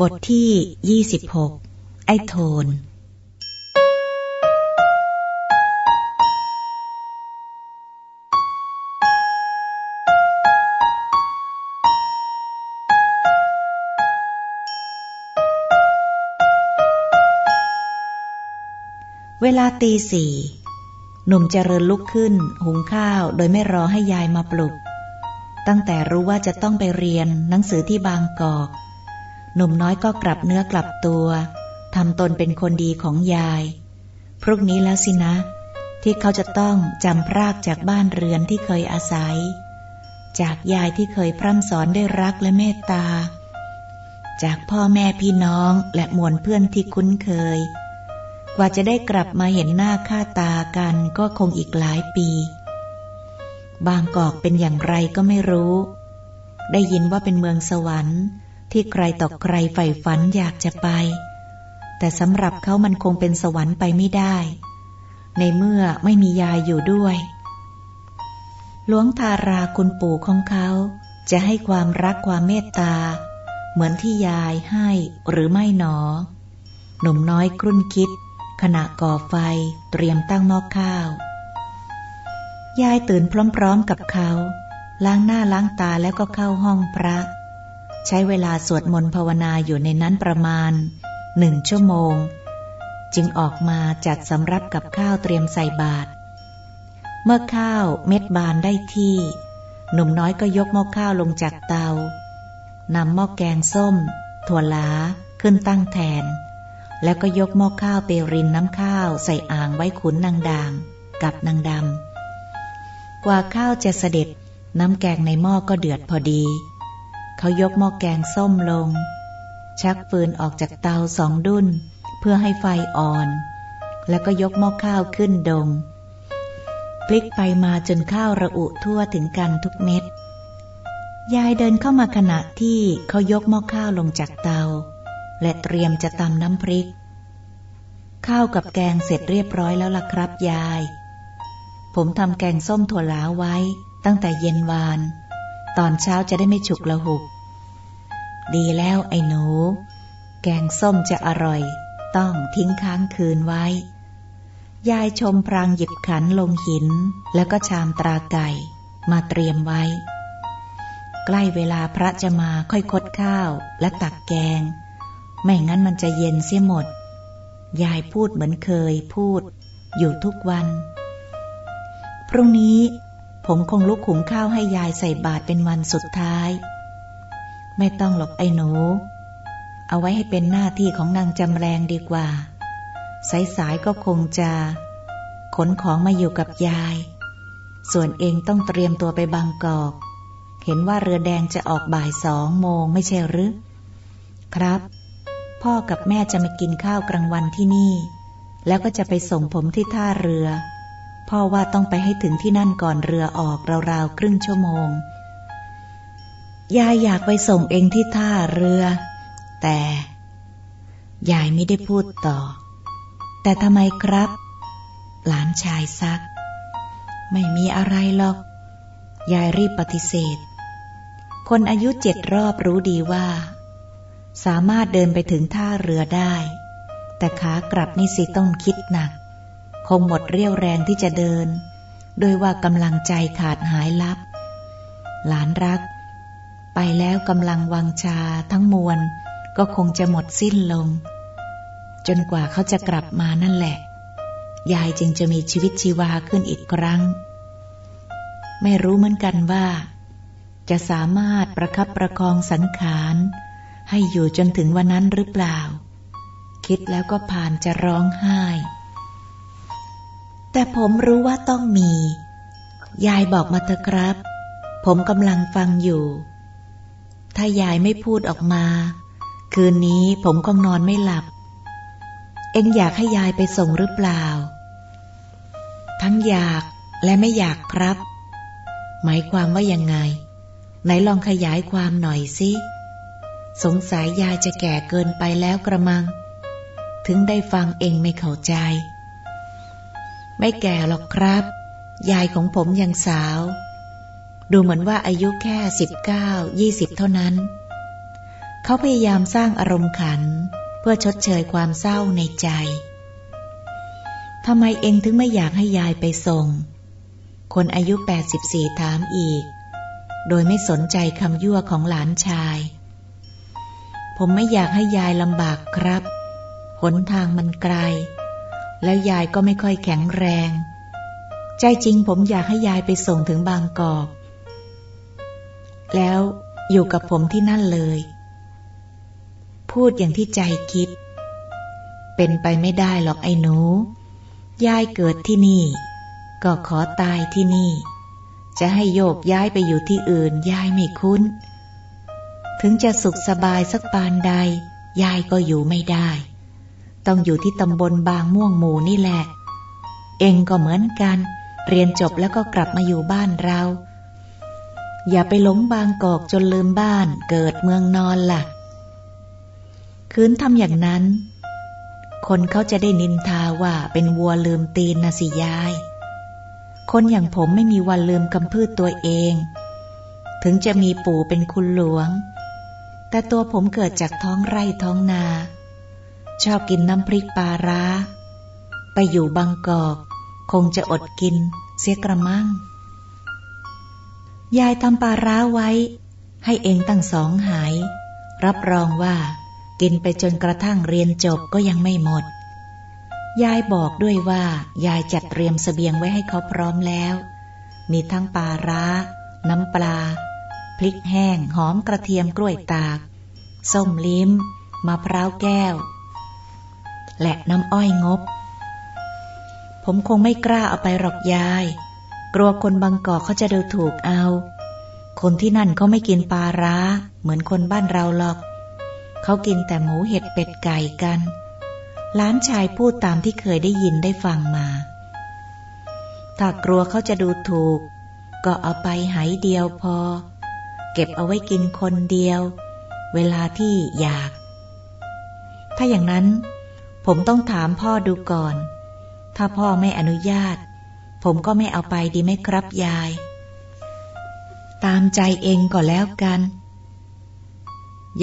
บทที่ยี่สิบหกไอ้โทน เวลาตีสี่ หนุ่มเจริญลุกขึ้น หุงข้าวโดยไม่รอให้ยายมาปลุก ตั้งแต่รู้ว่าจะต้องไปเรียนหนังสือที่บางกอก หนุ่มน้อยก็กลับเนื้อกลับตัวทำตนเป็นคนดีของยาย พรุ่งนี้แล้วสินะ ที่เขาจะต้องจำพรากจากบ้านเรือนที่เคยอาศัย จากยายที่เคยพร่ำสอนได้รักและเมตตา จากพ่อแม่พี่น้องและมวลเพื่อนที่คุ้นเคย กว่าจะได้กลับมาเห็นหน้าค่าตากันก็คงอีกหลายปี บางกอกเป็นอย่างไรก็ไม่รู้ ได้ยินว่าเป็นเมืองสวรรค์ ที่ใครต่อใครใฝ่ฝันอยากจะไป แต่สำหรับเขามันคงเป็นสวรรค์ไปไม่ได้ ในเมื่อไม่มียายอยู่ด้วย หลวงทาราคุณปู่ของเขาจะให้ความรักความเมตตา เหมือนที่ยายให้หรือไม่หนอ หนุ่มน้อยครุ่นคิด ขณะก่อไฟเตรียมตั้งหม้อข้าว ยายตื่นพร้อมๆกับเขา ล้างหน้าล้างตาแล้วก็เข้าห้องพระ ใช้เวลาสวดมนต์ภาวนาอยู่ในนั้นประมาณหนึ่งชั่วโมง จึงออกมาจัดสำรับกับข้าวเตรียมใส่บาตรเมื่อข้าวเม็ดบานได้ที่ หนุ่มน้อยก็ยกหม้อข้าวลงจากเตานำหม้อแกงส้ม ถั่วลาขึ้นตั้งแทน แล้วก็ยกหม้อข้าวไปรินน้ำข้าวใส่อ่างไว้ขุนนางด่างกับนางดำกว่าข้าวจะเสด็จน้ำแกงในหม้อก็เดือดพอดี เขายกหม้อแกงส้มลง ชักฟืนออกจากเตาสองดุนเพื่อให้ไฟอ่อน แล้วก็ยกหม้อข้าวขึ้นดง พลิกไปมาจนข้าวระอุทั่วถึงกันทุกเม็ด ยายเดินเข้ามาขณะที่เขายกหม้อข้าวลงจากเตา และเตรียมจะตำน้ำพริก ข้าวกับแกงเสร็จเรียบร้อยแล้วล่ะครับยาย ผมทำแกงส้มถั่วลาไว้ตั้งแต่เย็นวาน ตอนเช้าจะได้ไม่ฉุกละหุก ดีแล้วไอ้หนู แกงส้มจะอร่อย ต้องทิ้งค้างคืนไว้ ยายชมพรางหยิบขันลงหิน แล้วก็ชามตราไก่ มาเตรียมไว้ ใกล้เวลาพระจะมาค่อยคดข้าวและตักแกง ไม่งั้นมันจะเย็นเสียหมด ยายพูดเหมือนเคยพูด อยู่ทุกวัน พรุ่งนี้ ผมคงลุกขุงข้าวให้ยายใส่บาตรเป็นวันสุดท้าย ไม่ต้องหรอกไอ้หนู เอาไว้ให้เป็นหน้าที่ของนางจำแรงดีกว่า สายๆก็คงจะขนของมาอยู่กับยาย ส่วนเองต้องเตรียมตัวไปบางกอก เห็นว่าเรือแดงจะออกบ่ายสองโมงไม่ใช่หรือ ครับ พ่อกับแม่จะมากินข้าวกลางวันที่นี่ แล้วก็จะไปส่งผมที่ท่าเรือ พ่อว่าต้องไปให้ถึงที่นั่นก่อนเรือออกราวๆครึ่งชั่วโมง ยายอยากไปส่งเองที่ท่าเรือ แต่ ยายไม่ได้พูดต่อ แต่ทำไมครับ หลานชายซัก ไม่มีอะไรหรอก ยายรีบปฏิเสธ คนอายุเจ็ดรอบรู้ดีว่า สามารถเดินไปถึงท่าเรือได้ แต่ขากลับนี่สิต้องคิดหนัก คงหมดเรี่ยวแรงที่จะเดิน โดยว่ากำลังใจขาดหายลับ หลานรัก ไปแล้วกำลังวังชาทั้งมวล ก็คงจะหมดสิ้นลง จนกว่าเขาจะกลับมานั่นแหละ ยายจึงจะมีชีวิตชีวาขึ้นอีกครั้ง ไม่รู้เหมือนกันว่า จะสามารถประคับประคองสังขารให้อยู่จนถึงวันนั้นหรือเปล่า คิดแล้วก็ผ่านจะร้องไห้ แต่ผมรู้ว่าต้องมี ยายบอกมาเถอะครับ ผมกำลังฟังอยู่ ถ้ายายไม่พูดออกมา คืนนี้ผมคงนอนไม่หลับ เอ็งอยากให้ยายไปส่งหรือเปล่า ทั้งอยากและไม่อยากครับ หมายความว่ายังไง ไหนลองขยายความหน่อยสิสงสัยยายจะแก่เกินไปแล้วกระมัง ถึงได้ฟังเองไม่เข้าใจ ไม่แก่หรอกครับ ยายของผมยังสาว ดูเหมือนว่าอายุแค่สิบเก้ายี่สิบเท่านั้น เขาพยายามสร้างอารมณ์ขัน เพื่อชดเชยความเศร้าในใจทำไมเองถึงไม่อยากให้ยายไปส่ง คนอายุ 84 ถามอีก โดยไม่สนใจคำยั่วของหลานชาย ผมไม่อยากให้ยายลำบากครับ หนทางมันไกล แล้วยายก็ไม่ค่อยแข็งแรง ใจจริงผมอยากให้ยายไปส่งถึงบางกอก แล้วอยู่กับผมที่นั่นเลย พูดอย่างที่ใจคิด เป็นไปไม่ได้หรอกไอ้หนู ยายเกิดที่นี่ ก็ขอตายที่นี่ จะให้โยกย้ายไปอยู่ที่อื่น ยายไม่คุ้น ถึงจะสุขสบายสักปานใด ยายก็อยู่ไม่ได้ ต้องอยู่ที่ตำบลบางม่วงหมู่นี่แหละ เองก็เหมือนกัน เรียนจบแล้วก็กลับมาอยู่บ้านเรา อย่าไปหลงบางกอกจนลืมบ้านเกิดเมืองนอนละ่ะ คืนทำอย่างนั้น คนเขาจะได้นินทาว่าเป็นวัวลืมตีนนะสิยาย คนอย่างผมไม่มีวันลืมคำพืชตัวเอง ถึงจะมีปู่เป็นคุณหลวง แต่ตัวผมเกิดจากท้องไร่ท้องนา ชอบกินน้ำพริกปลาร้า ไปอยู่บางกอก คงจะอดกิน เสียกระมัง ยายทำปลาร้าไว้ ให้เองตั้งสองหาย รับรองว่า กินไปจนกระทั่งเรียนจบก็ยังไม่หมด ยายบอกด้วยว่า ยายจัดเตรียมสเสบียงไว้ให้เขาพร้อมแล้ว มีทั้งปลาร้า น้ำปลา พริกแห้ง หอมกระเทียมกล้วยตาก ส้มลิ้มมะพร้าวแก้ว และน้ำอ้อยงบ ผมคงไม่กล้าเอาไปหรอกยาย กลัวคนบางกอกเขาจะดูถูกเอา คนที่นั่นเขาไม่กินปลาร้า เหมือนคนบ้านเราหรอก เขากินแต่หมูเห็ดเป็ดไก่กัน ล้านชายพูดตามที่เคยได้ยินได้ฟังมา ถ้ากลัวเขาจะดูถูก ก็เอาไปหายเดียวพอ เก็บเอาไว้กินคนเดียว เวลาที่อยาก ถ้าอย่างนั้น ผมต้องถามพ่อดูก่อน ถ้าพ่อไม่อนุญาต ผมก็ไม่เอาไปดีไหมครับยาย ตามใจเองก็แล้วกัน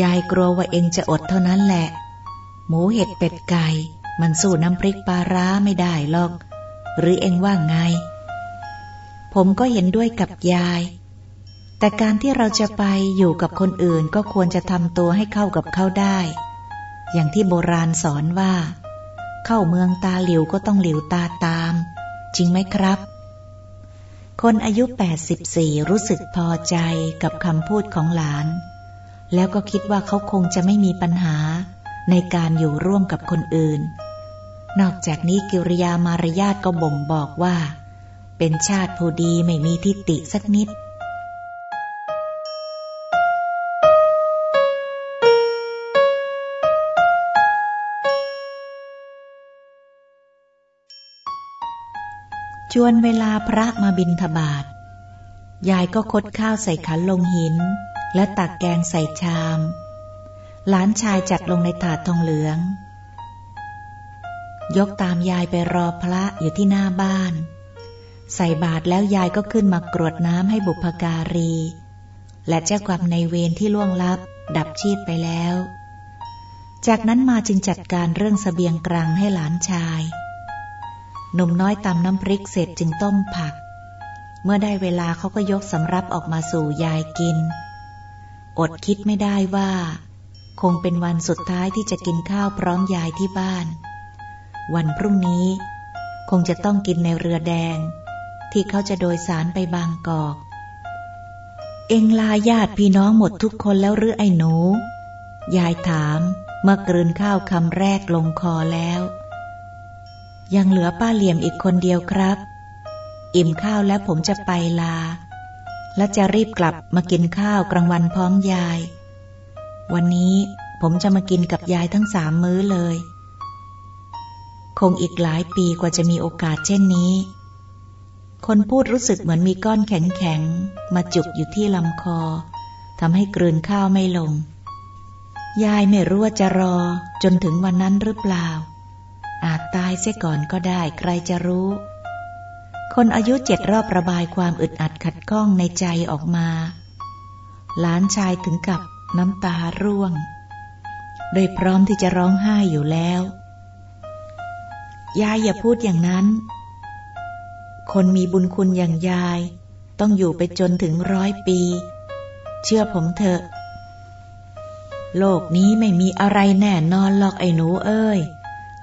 ยายกลัวว่าเองจะอดเท่านั้นแหละ หมูเห็ดเป็ดไก่ มันสู้น้ำพริกปลาร้าไม่ได้หรอก หรือเองว่าไง ผมก็เห็นด้วยกับยาย แต่การที่เราจะไปอยู่กับคนอื่นก็ควรจะทำตัวให้เข้ากับเขาได้ อย่างที่โบราณสอนว่า เข้าเมืองตาหลิวก็ต้องหลิวตาตาม จริงไหมครับ คนอายุ 84 รู้สึกพอใจกับคำพูดของหลาน แล้วก็คิดว่าเขาคงจะไม่มีปัญหาในการอยู่ร่วมกับคนอื่น นอกจากนี้กิริยามารยาทก็บ่งบอกว่า เป็นชาติผู้ดีไม่มีทิฏฐิสักนิด ชวนเวลาพระมาบินทบาท ยายก็คดข้าวใส่ขันลงหิน และตักแกงใส่ชาม หลานชายจัดลงในถาดทองเหลือง ยกตามยายไปรอพระอยู่ที่หน้าบ้าน ใส่บาตรแล้วยายก็ขึ้นมากรวดน้ำให้บุพการี และเจ้ากรรมในเวรที่ล่วงลับ ดับชีพไปแล้ว จากนั้นมาจึงจัดการเรื่องสเสบียงกลางให้หลานชาย หนุ่มน้อยตำน้ำพริกเสร็จจึงต้มผัก เมื่อได้เวลาเขาก็ยกสำรับออกมาสู่ยายกิน อดคิดไม่ได้ว่า คงเป็นวันสุดท้ายที่จะกินข้าวพร้อมยายที่บ้าน วันพรุ่งนี้ คงจะต้องกินในเรือแดง ที่เขาจะโดยสารไปบางกอก เองลาญาติพี่น้องหมดทุกคนแล้วหรือไอ้หนู ยายถามเมื่อกลืนข้าวคำแรกลงคอแล้ว ยังเหลือป้าเหลี่ยมอีกคนเดียวครับ อิ่มข้าวแล้วผมจะไปลา และจะรีบกลับมากินข้าวกลางวันพร้อมยาย วันนี้ผมจะมากินกับยายทั้งสามมื้อเลย คงอีกหลายปีกว่าจะมีโอกาสเช่นนี้ คนพูดรู้สึกเหมือนมีก้อนแข็งๆ มาจุกอยู่ที่ลำคอทำให้กลืนข้าวไม่ลง ยายไม่รู้ว่าจะรอจนถึงวันนั้นหรือเปล่า อาจตายเสียก่อนก็ได้ใครจะรู้ คนอายุเจ็ดรอบระบายความอึดอัดขัดข้องในใจออกมา หลานชายถึงกับน้ำตาร่วง โดยพร้อมที่จะร้องไห้อยู่แล้ว ยายอย่าพูดอย่างนั้น คนมีบุญคุณอย่างยาย ต้องอยู่ไปจนถึงร้อยปี เชื่อผมเถอะ โลกนี้ไม่มีอะไรแน่นอนหรอกไอ้หนูเอ้ย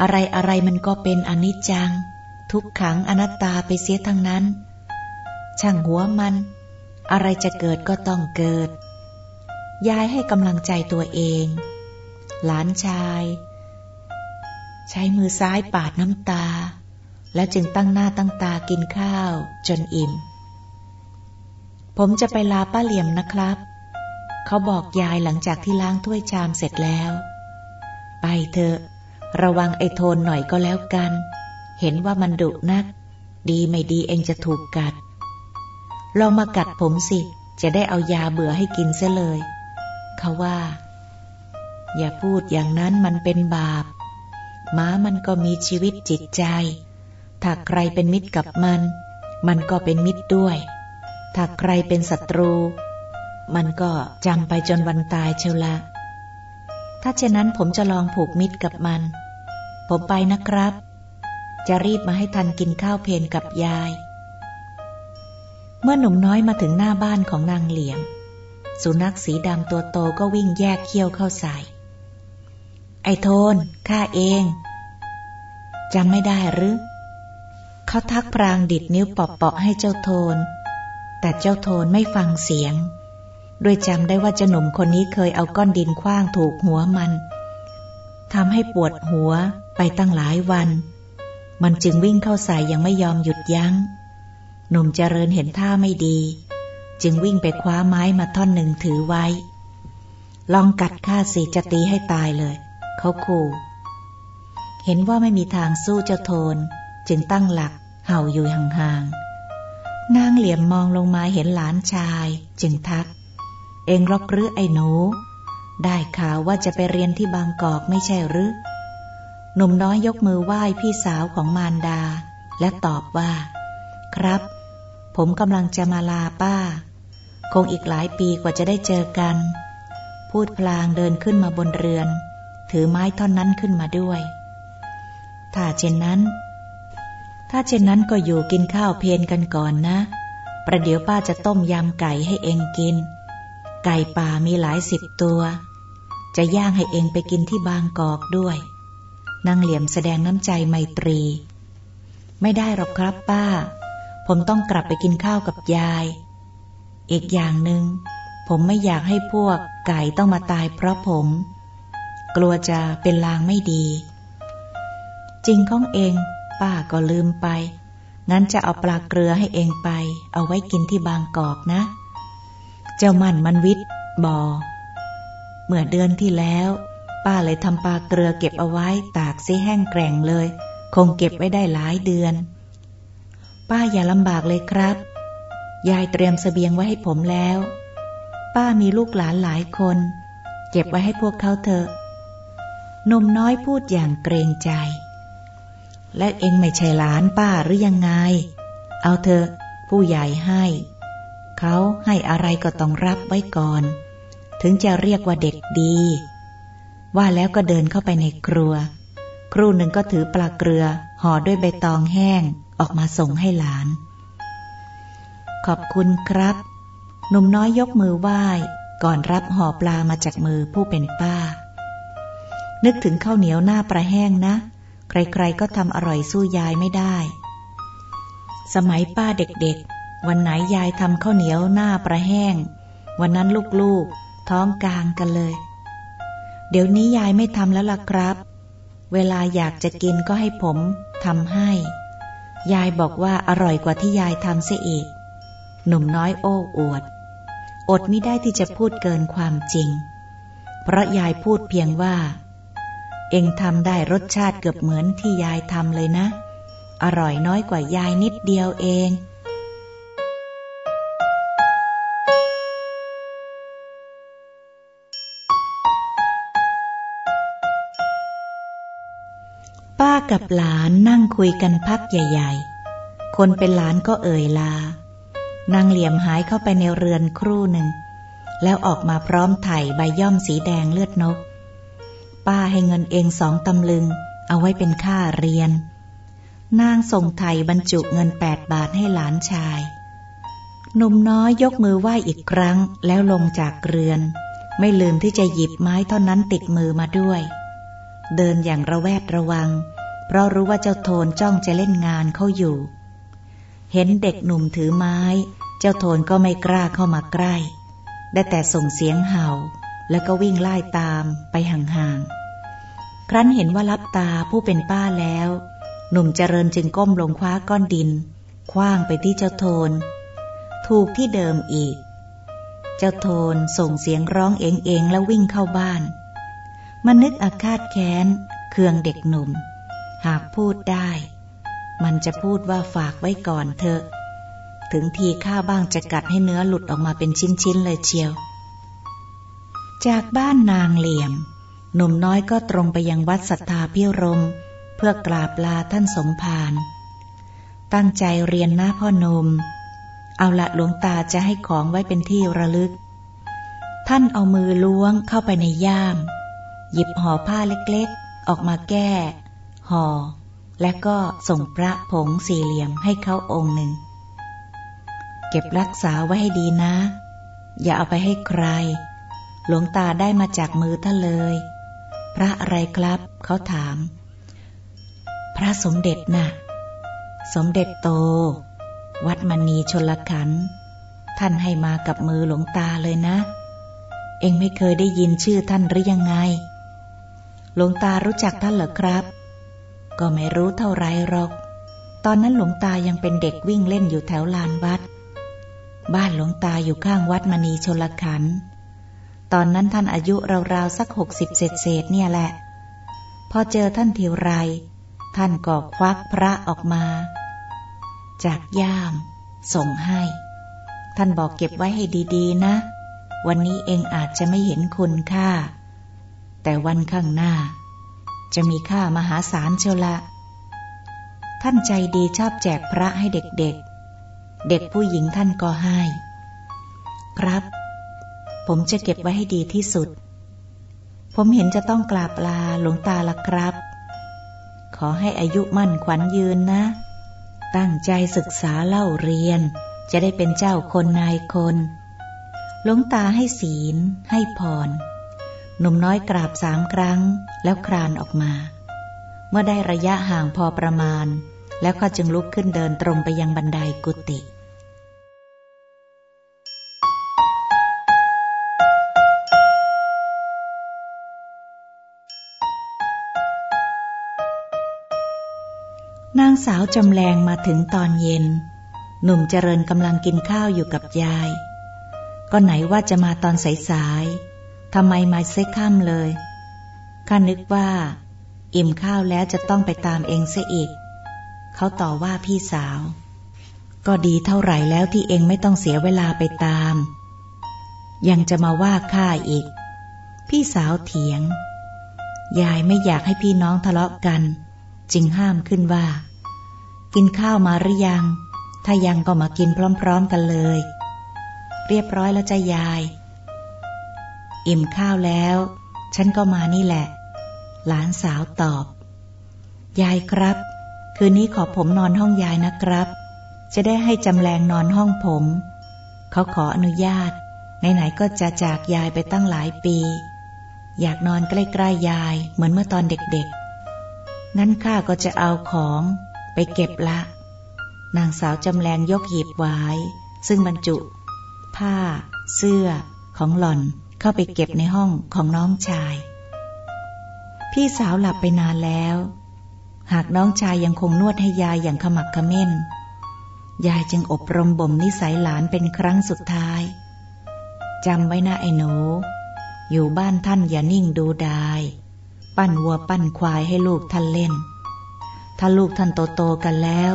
อะไรอะไรมันก็เป็นอนิจจัง ทุกขังอนัตตาไปเสียทั้งนั้น ช่างหัวมัน อะไรจะเกิดก็ต้องเกิด ยายให้กำลังใจตัวเอง หลานชาย ใช้มือซ้ายปาดน้ำตา แล้วจึงตั้งหน้าตั้งตากินข้าว จนอิ่ม ผมจะไปลาป้าเหลี่ยมนะครับ เขาบอกยายหลังจากที่ล้างถ้วยชามเสร็จแล้ว ไปเถอะ ระวังไอ้โทนหน่อยก็แล้วกัน เห็นว่ามันดุนัก ดีไม่ดีเองจะถูกกัด ลองมากัดผมสิ จะได้เอายาเบื่อให้กินเสียเลย เขาว่า อย่าพูดอย่างนั้นมันเป็นบาปหมามันก็มีชีวิตจิตใจ ถ้าใครเป็นมิตรกับมัน มันก็เป็นมิตรด้วย ถ้าใครเป็นศัตรู มันก็จำไปจนวันตายเชียวละถ้าเช่นนั้นผมจะลองผูกมิตรกับมัน ผมไปนะครับ จะรีบมาให้ทันกินข้าวเพนกับยาย เมื่อหนุ่มน้อยมาถึงหน้าบ้านของนางเหลี่ยม สุนัขสีดำตัวโตก็วิ่งแยกเขี้ยวเข้าใส่ ไอ้โทนข้าเองจำไม่ได้หรือ เขาทักพรางดิดนิ้วปอบเปาะให้เจ้าโทน แต่เจ้าโทนไม่ฟังเสียงด้วยจำได้ว่าเจ้าหนุ่มคนนี้เคยเอาก้อนดินคว้างถูกหัวมันทำให้ปวดหัว ไปตั้งหลายวัน มันจึงวิ่งเข้าใส่ยังไม่ยอมหยุดยัง้ง หนุ่มเจริญเห็นท่าไม่ดี จึงวิ่งไปคว้าไม้มาท่อนหนึ่งถือไว้ ลองกัดข้าสิจะตีให้ตายเลย เขาขู่เห็นว่าไม่มีทางสู้เจ้าโทน จึงตั้งหลักเห่าอยู่ห่างๆนางเหลี่ยมมองลงมาเห็นหลานชาย จึงทัก เองรอกหรือไอ้หนูได้ข่าวว่าจะไปเรียนที่บางกอกไม่ใช่หรือ หนุ่มน้อยยกมือไหว้พี่สาวของมารดา และตอบว่า ครับ ผมกำลังจะมาลาป้า คงอีกหลายปีกว่าจะได้เจอกัน พูดพลางเดินขึ้นมาบนเรือน ถือไม้ท่อนนั้นขึ้นมาด้วย ถ้าเช่นนั้น ถ้าเช่นนั้นก็อยู่กินข้าวเพนกันก่อนนะ ประเดี๋ยวป้าจะต้มยำไก่ให้เองกิน ไก่ป่ามีหลายสิบตัว จะย่างให้เองไปกินที่บางกอกด้วย นางเหลี่ยมแสดงน้ำใจไมตรี ไม่ได้หรอกครับป้า ผมต้องกลับไปกินข้าวกับยาย อีกอย่างหนึง่งผมไม่อยากให้พวกไก่ต้องมาตายเพราะผม กลัวจะเป็นลางไม่ดี จริงของเอง ป้าก็ลืมไป งั้นจะเอาปลาเกลือให้เองไป เอาไว้กินที่บางกอกนะ เจ้ามันมันวิทย์บอเมื่อเดือนที่แล้ว ป้าเลยทำปลาเกลือเก็บเอาไว้ตากซีแห้งแกร่งเลย คงเก็บไว้ได้หลายเดือน ป้าอย่าลำบากเลยครับ ยายเตรียมสเสบียงไว้ให้ผมแล้ว ป้ามีลูกหลานหลายคน เก็บไว้ให้พวกเขาเถอะนมน้อยพูดอย่างเกรงใจ และเองไม่ใช่หลานป้าหรือยังไง เอาเถอะผู้ใหญ่ให้ เขาให้อะไรก็ต้องรับไว้ก่อน ถึงจะเรียกว่าเด็กดี ว่าแล้วก็เดินเข้าไปในครัว ครูหนึ่งก็ถือปลาเกลือห่อด้วยใบตองแห้งออกมาส่งให้หลาน ขอบคุณครับหนุ่มน้อยยกมือไหว้ก่อนรับห่อปลามาจากมือผู้เป็นป้า นึกถึงข้าวเหนียวหน้าปลาแห้งนะ ใครๆก็ทำอร่อยสู้ยายไม่ได้ สมัยป้าเด็กๆ วันไหนยายทำข้าวเหนียวหน้าปลาแห้ง วันนั้นลูกๆ ท้องกลางกันเลย เดี๋ยวนี้ยายไม่ทำแล้วล่ะครับ เวลาอยากจะกินก็ให้ผมทำให้ ยายบอกว่าอร่อยกว่าที่ยายทำเสียอีก หนุ่มน้อยโอ้อวด อดไม่ได้ที่จะพูดเกินความจริง เพราะยายพูดเพียงว่า เองทำได้รสชาติเกือบเหมือนที่ยายทำเลยนะ อร่อยน้อยกว่ายายนิดเดียวเอง กับหลานนั่งคุยกันพักใหญ่ ๆ คนเป็นหลานก็เอ่ยลา นางเหลี่ยมหายเข้าไปในเรือนครู่หนึ่ง แล้วออกมาพร้อมไถ่ใบย่อมสีแดงเลือดนก ป้าให้เงินเองสองตำลึง เอาไว้เป็นค่าเรียน นางส่งไทยบรรจุเงินแปดบาทให้หลานชาย หนุ่มน้อยยกมือไหว้อีกครั้งแล้วลงจากเรือน ไม่ลืมที่จะหยิบไม้เท่านั้นติดมือมาด้วยเดินอย่างระแวดระวัง เพราะรู้ว่าเจ้าโทนจ้องจะเล่นงานเขาอยู่ เห็นเด็กหนุ่มถือไม้ เจ้าโทนก็ไม่กล้าเข้ามาใกล้ ได้แต่ส่งเสียงเห่า แล้วก็วิ่งไล่ตามไปห่างๆ ครั้นเห็นว่ารับตาผู้เป็นป้าแล้ว หนุ่มเจริญจึงก้มลงคว้าก้อนดินคว้างไปที่เจ้าโทน ถูกที่เดิมอีก เจ้าโทนส่งเสียงร้องเองเองแล้ววิ่งเข้าบ้าน มันนึกอาฆาตแค้นเคืองเด็กหนุ่ม หากพูดได้ มันจะพูดว่าฝากไว้ก่อนเถอะ ถึงทีข้าบ้างจะกัดให้เนื้อหลุดออกมาเป็นชิ้นๆเลยเชียว จากบ้านนางเหลี่ยม หนุ่มน้อยก็ตรงไปยังวัดสัทธาพิรม เพื่อกราบลาท่านสมภารตั้งใจเรียนหน้าพ่อนม เอาละหลวงตาจะให้ของไว้เป็นที่ระลึก ท่านเอามือล้วงเข้าไปในย่าม หยิบห่อผ้าเล็กๆ ออกมาแก้ ห่อและก็ส่งพระผงสี่เหลี่ยมให้เขาองค์หนึ่ง เก็บรักษาไว้ให้ดีนะ อย่าเอาไปให้ใคร หลวงตาได้มาจากมือท่านเลย พระอะไรครับ เขาถาม พระสมเด็จนะ่ะ สมเด็จโต วัดมณีชนลขัน ท่านให้มากับมือหลวงตาเลยนะ เองไม่เคยได้ยินชื่อท่านหรือยังไง หลวงตารู้จักท่านเหรอครับ ก็ไม่รู้เท่าไรหรอก ตอนนั้นหลวงตายังเป็นเด็กวิ่งเล่นอยู่แถวลานวัด บ้านหลวงตาอยู่ข้างวัดมณีชนลขัน ตอนนั้นท่านอายุราวๆสักหกสิบเศษเศษเนี่ยแหละ พอเจอท่านทีไร ท่านก็ควักพระออกมา จากย่าม ส่งให้ ท่านบอกเก็บไว้ให้ดีๆ นะ วันนี้เองอาจจะไม่เห็นคุณค่า แต่วันข้างหน้า จะมีค่ามหาศาลเชียวละ ท่านใจดีชอบแจกพระให้เด็กๆเด็กผู้หญิงท่านก็ให้ ครับ ผมจะเก็บไว้ให้ดีที่สุด ผมเห็นจะต้องกราบลาหลวงตาละครับ ขอให้อายุมั่นขวัญยืนนะ ตั้งใจศึกษาเล่าเรียน จะได้เป็นเจ้าคนนายคนหลวงตาให้ศีลให้พรหนุ่มน้อยกราบสามครั้ง แล้วครานออกมา เมื่อได้ระยะห่างพอประมาณ แล้วก็จึงลุกขึ้นเดินตรงไปยังบันไดกุฏินางสาวจำแรงมาถึงตอนเย็น หนุ่มเจริญกำลังกินข้าวอยู่กับยาย ก็ไหนว่าจะมาตอนสายๆทำไมมาเซ็กค่ำเลย ข้านึกว่า อิ่มข้าวแล้วจะต้องไปตามเองเสียอีก เขาต่อว่าพี่สาว ก็ดีเท่าไหร่แล้วที่เองไม่ต้องเสียเวลาไปตาม ยังจะมาว่าข้าอีก พี่สาวเถียง ยายไม่อยากให้พี่น้องทะเลาะกัน จึงห้ามขึ้นว่า กินข้าวมาหรือยัง ถ้ายังก็มากินพร้อมๆกันเลย เรียบร้อยแล้วจ้ยาย อิ่มข้าวแล้วฉันก็มานี่แหละ หลานสาวตอบ ยายครับ คืนนี้ขอผมนอนห้องยายนะครับ จะได้ให้จำแรงนอนห้องผม เขาขออนุญาต ไหนๆก็จะจากยายไปตั้งหลายปี อยากนอนใกล้ๆยายเหมือนเมื่อตอนเด็กๆ งั้นข้าก็จะเอาของไปเก็บละ นางสาวจำแรงยกหีบไว้ซึ่งบรรจุ ผ้า เสื้อของหล่อนเข้าไปเก็บในห้องของน้องชาย พี่สาวหลับไปนานแล้ว หากน้องชายยังคงนวดให้ยายอย่างขมักขม้น ยายจึงอบรมบ่มนิสัยหลานเป็นครั้งสุดท้ายจำไว้นะไอ้หนู อยู่บ้านท่านอย่านิ่งดูดาย ปั้นวัวปั้นควายให้ลูกท่านเล่น ถ้าลูกท่านโตโตกันแล้ว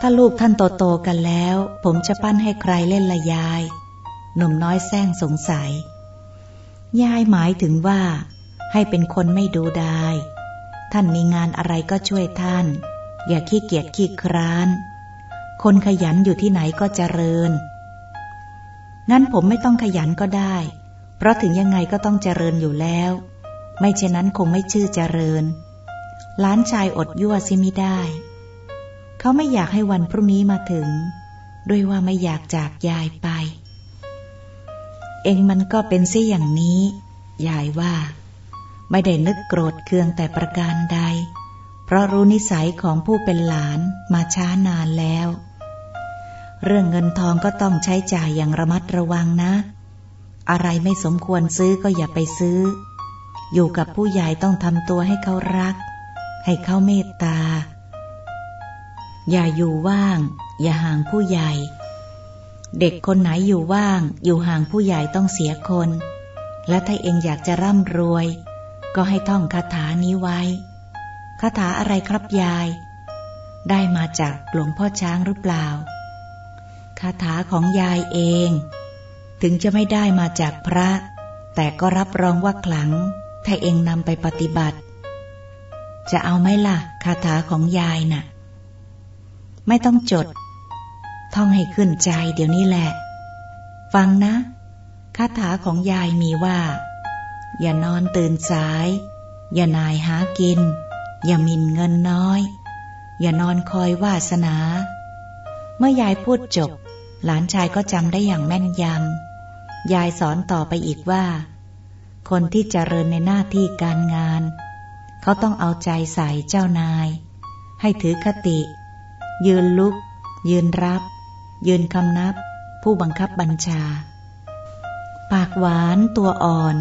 ถ้าลูกท่านโตโตกันแล้ว ผมจะปั้นให้ใครเล่นละยาย หนุ่มน้อยแซงสงสัย ยายหมายถึงว่า ให้เป็นคนไม่ดูได้ท่านมีงานอะไรก็ช่วยท่าน อย่าขี้เกียจขี้คร้าน คนขยันอยู่ที่ไหนก็เจริญ งั้นผมไม่ต้องขยันก็ได้ เพราะถึงยังไงก็ต้องเจริญอยู่แล้ว ไม่เช่นนั้นคงไม่ชื่อเจริญ ล้านชายอดยั่วซิมิได้ เขาไม่อยากให้วันพรุ่งนี้มาถึง ด้วยว่าไม่อยากจากยายไป เองมันก็เป็นสิอย่างนี้ ยายว่า ไม่ได้นึกโกรธเคืองแต่ประการใด เพราะรู้นิสัยของผู้เป็นหลานมาช้านานแล้ว เรื่องเงินทองก็ต้องใช้จ่ายอย่างระมัดระวังนะ อะไรไม่สมควรซื้อก็อย่าไปซื้อ อยู่กับผู้ใหญ่ต้องทำตัวให้เขารัก ให้เขาเมตตา อย่าอยู่ว่าง อย่าห่างผู้ใหญ่ เด็กคนไหนอยู่ว่าง อยู่ห่างผู้ใหญ่ต้องเสียคนและถ้าเองอยากจะร่ำรวย ก็ให้ท่องคาถานี้ไว้ คาถาอะไรครับยาย ได้มาจากหลวงพ่อช้างหรือเปล่า คาถาของยายเอง ถึงจะไม่ได้มาจากพระ แต่ก็รับรองว่าขลัง ถ้าเองนำไปปฏิบัติ จะเอาไหมล่ะ คาถาของยายนะ่ะ ไม่ต้องจด ท่องให้ขึ้นใจเดี๋ยวนี้แหละ ฟังนะ คาถาของยายมีว่า อย่านอนตื่นสาย อย่านายหากิน อย่ามินเงินน้อย อย่านอนคอยวาสนา เมื่อยายพูดจบ หลานชายก็จำได้อย่างแม่นยำ ยายสอนต่อไปอีกว่า คนที่เจริญในหน้าที่การงาน เขาต้องเอาใจใส่เจ้านาย ให้ถือคติ ยืนลุก ยืนรับ ยืนคำนับ ผู้บังคับบัญชา ปากหวานตัวอ่อน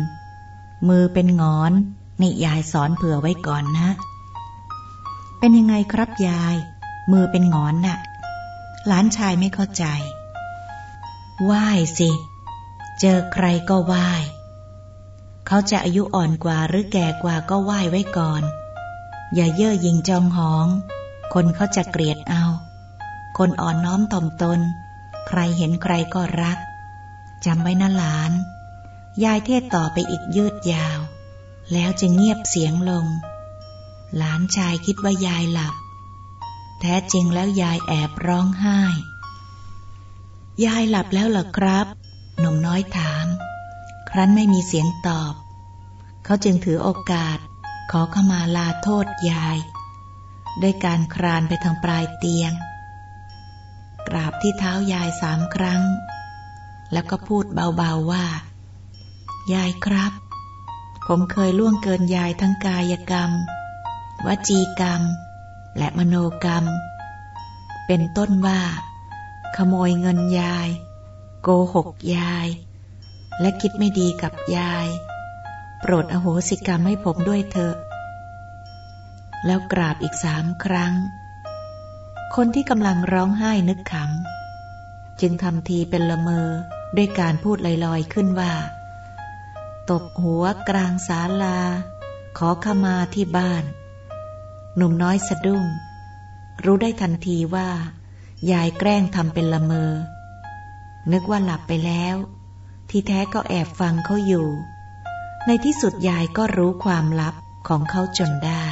มือเป็นงอน นี่ยายสอนเผื่อไว้ก่อนนะ เป็นยังไงครับยาย มือเป็นงอนนะ่ะ หลานชายไม่เข้าใจ ไหว้สิ เจอใครก็ไหว้ เขาจะอายุอ่อนกว่าหรือแก่กว่าก็ไหว้ไว้ก่อน อย่าเย่อหยิงจองหอง คนเขาจะเกลียดเอา คนอ่อนน้อมถ่อมตน ใครเห็นใครก็รักจำไว้นะหลาน ยายเทศต่อไปอีกยืดยาว แล้วจะเงียบเสียงลง หลานชายคิดว่ายายหลับ แท้จริงแล้วยายแอบร้องไห้ ยายหลับแล้วเหรอครับ หนุ่มน้อยถาม ครั้นไม่มีเสียงตอบ เขาจึงถือโอกาส ขอขมาลาโทษยายด้วยการครานไปทางปลายเตียง กราบที่เท้ายายสามครั้ง แล้วก็พูดเบาๆว่า ยายครับ ผมเคยล่วงเกินยายทั้งกายกรรม วจีกรรม และมโนกรรม เป็นต้นว่า ขโมยเงินยาย โกหกยาย และคิดไม่ดีกับยาย โปรดอโหสิกรรมให้ผมด้วยเถอะ แล้วกราบอีกสามครั้ง คนที่กำลังร้องไห้นึกขำจึงทำทีเป็นละเมอด้วยการพูดลอยๆขึ้นว่า ตบหัวกลางศาลา ขอขมาที่บ้าน หนุ่มน้อยสะดุ้ง รู้ได้ทันทีว่า ยายแกล้งทำเป็นละเมอ นึกว่าหลับไปแล้ว ที่แท้ก็แอบฟังเขาอยู่ ในที่สุดยายก็รู้ความลับของเขาจนได้